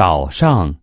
岛上